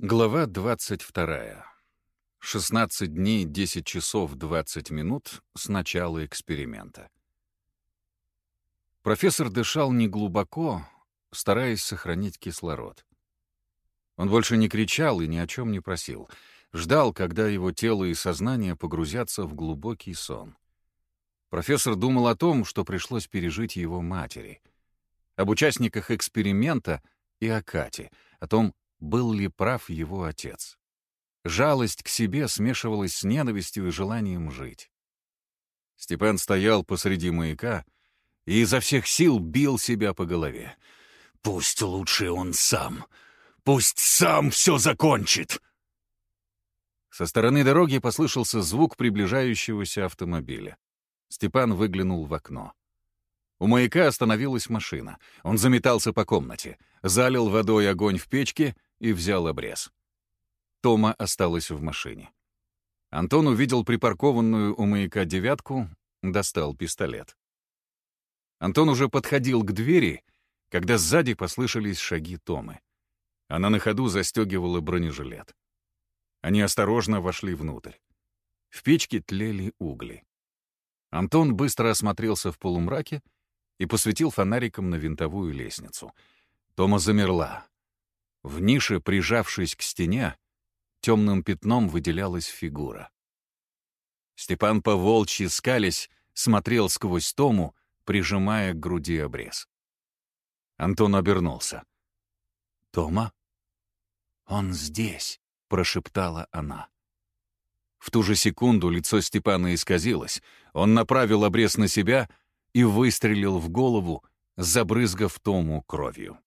Глава 22. 16 дней 10 часов 20 минут с начала эксперимента. Профессор дышал неглубоко, стараясь сохранить кислород. Он больше не кричал и ни о чем не просил. Ждал, когда его тело и сознание погрузятся в глубокий сон. Профессор думал о том, что пришлось пережить его матери, об участниках эксперимента и о Кате, о том, был ли прав его отец. Жалость к себе смешивалась с ненавистью и желанием жить. Степан стоял посреди маяка и изо всех сил бил себя по голове. «Пусть лучше он сам! Пусть сам все закончит!» Со стороны дороги послышался звук приближающегося автомобиля. Степан выглянул в окно. У маяка остановилась машина. Он заметался по комнате, залил водой огонь в печке и взял обрез. Тома осталась в машине. Антон увидел припаркованную у маяка девятку, достал пистолет. Антон уже подходил к двери, когда сзади послышались шаги Томы. Она на ходу застегивала бронежилет. Они осторожно вошли внутрь. В печке тлели угли. Антон быстро осмотрелся в полумраке и посветил фонариком на винтовую лестницу. Тома замерла, в нише, прижавшись к стене, темным пятном выделялась фигура. Степан по-волчьи скались, смотрел сквозь Тому, прижимая к груди обрез. Антон обернулся. «Тома?» «Он здесь», — прошептала она. В ту же секунду лицо Степана исказилось. Он направил обрез на себя и выстрелил в голову, забрызгав Тому кровью.